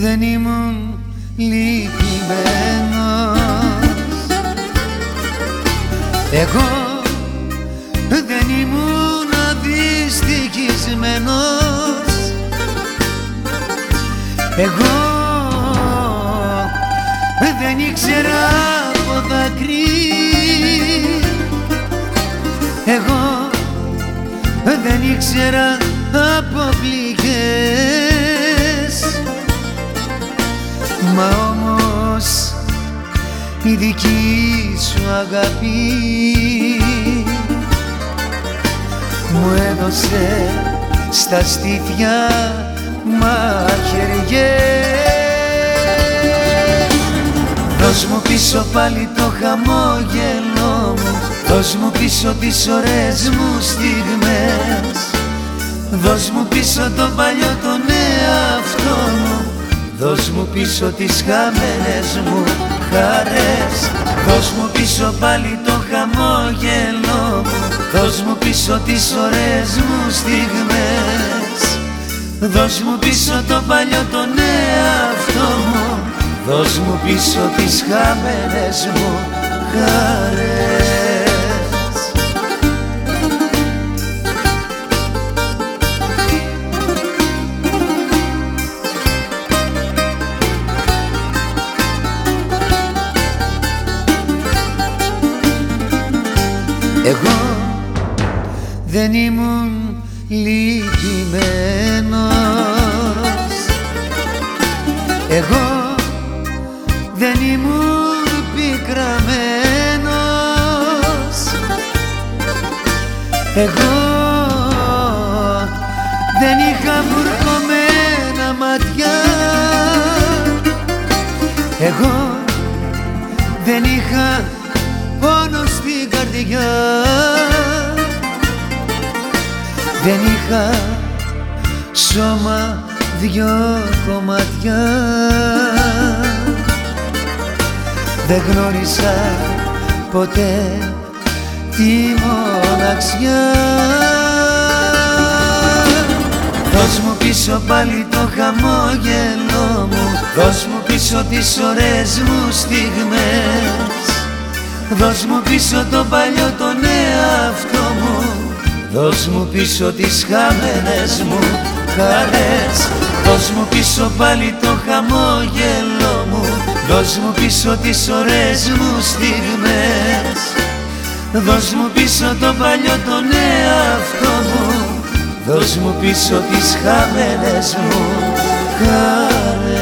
δεν ήμουν λυπημένος. Εγώ δεν ήμουν αδυστυχισμένος. Εγώ δεν ήξερα από δάκρυ Εγώ δεν ήξερα από πληγές η δική σου αγάπη. Μου έδωσε στα στήθια μαχαιριές Δώσ' μου πίσω πάλι το χαμόγελό μου. Δώσ' μου πίσω τις ωραίες μου στιγμές. Δώσ' μου πίσω το παλιό τον εαυτό μου Δώσ' μου πίσω τις χαμένες μου χαρές. Δώσ' μου πίσω πάλι το χαμόγελό μου. Δώσ' μου πίσω τις ωραίες μου στιγμές. Δώσ' μου πίσω το παλιό τον εαυτό μου. Δώσ' μου πίσω τις χαμένες μου χαρές Εγώ δεν ήμουν λυπημένος Εγώ δεν ήμουν πικραμένος. Εγώ δεν είχα βουρκωμένα μάτια. Εγώ δεν είχα πόνο στην καρδιά. Δεν είχα σώμα δυο κομμάτια. Δεν γνώρισα ποτέ τη μοναξιά. Δώσ' μου πίσω πάλι το χαμόγελό μου. Δώσ' μου πίσω τις ωραίες μου στιγμές Δώσ' μου πίσω το παλιό τον εαυτό μου. Δώσ' μου πίσω τις χαμένες μου χαρές. Δώσ' μου πίσω πάλι το χαμόγελό μου. Δώσ' μου πίσω τις ωραίες μου στιγμές. Δώσ' μου πίσω το παλιό τον εαυτό μου. Δώσ' μου πίσω τις χαμένες μου χαρές